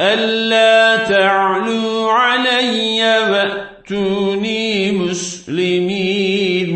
ألا تعلوا علي وأتوني مسلمين.